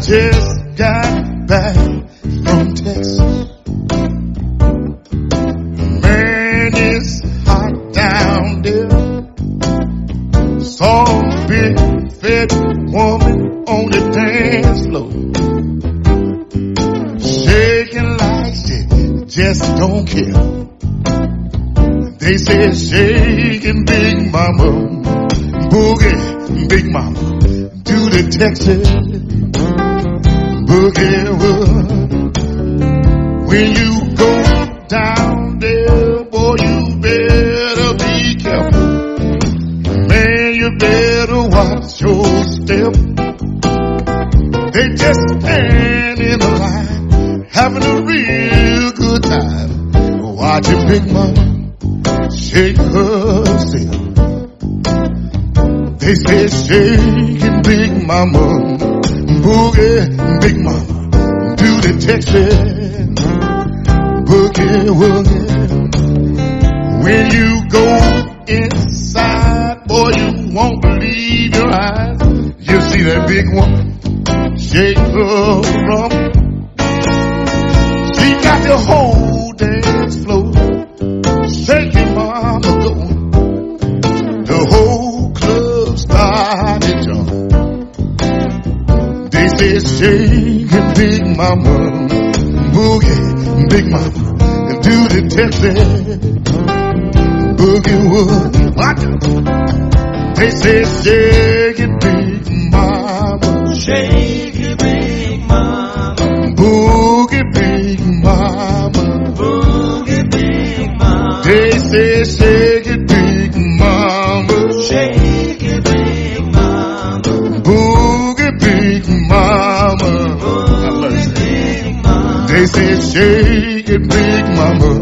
just got back from Texas. Man, it's hot down there. Saw a big fat woman on the dance floor. Shaking like she just don't care. They said shaking big mama, boogie big mama, do the Texas wood. When you go down there, boy, you better be careful. Man, you better watch your step. They just stand in the line, having a real good time. Watching Big Mama shake herself. They say shaking Big Mama, boogie Big Mama, do the Texas boogie woogie. When you go inside, boy, you won't believe your eyes. You see that big woman shake her rump. She got the whole They said shaking big mama, boogie big mama, do the Texas boogie woogie. What? They said shake it big mama, Shake it, big mama. boogie big mama. Boogie, big mama. They say shake it big mama,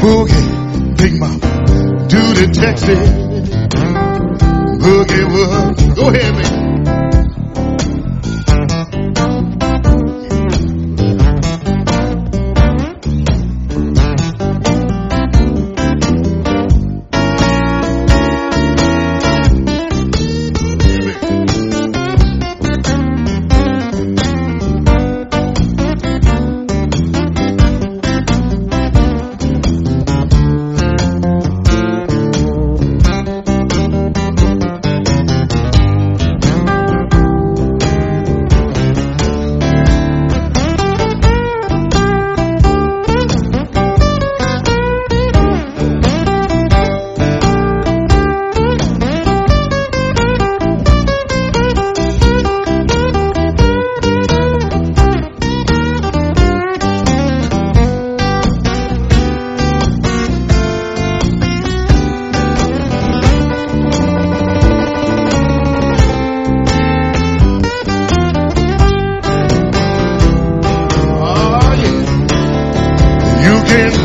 boogie big mama, do the Texas boogie woogie. Go ahead, man.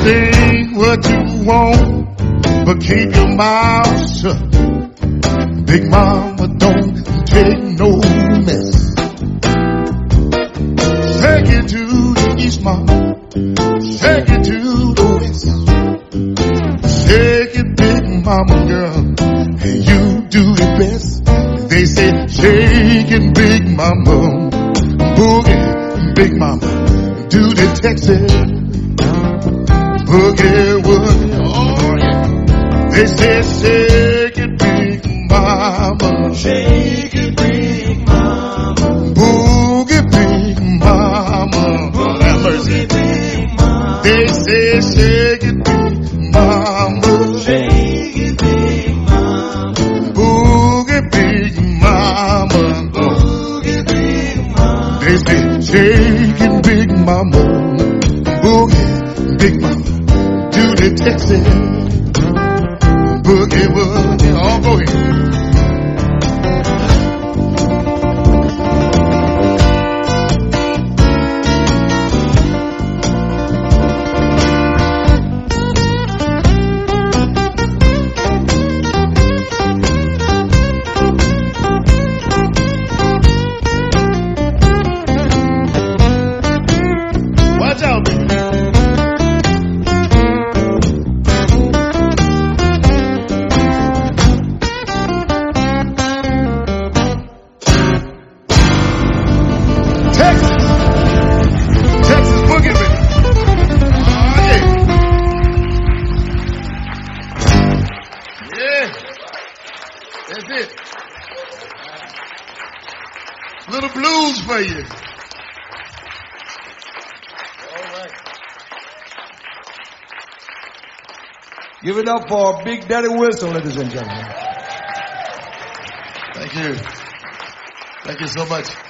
Think what you want, but keep your mouth shut. Big mama don't take no mess. Take it to the east, mama. Take it to the west. Shake it, big mama girl, and you do it best. They say shake it, big mama, boogie, big mama, do the Texas boogie woogie. Oh yeah. They say shake it, big mama, Shake it, big mama. boogie, big mama. Mercy. Big mama. They say shake it, big mama. Shake it, big mama. Boogie big mama. Boogie, big mama. They say shaking big mama. Texas boogie woogie. Oh, go ahead. That's it. Little blues for you. Give it up for Big Daddy Wilson, ladies and gentlemen. Thank you. Thank you so much.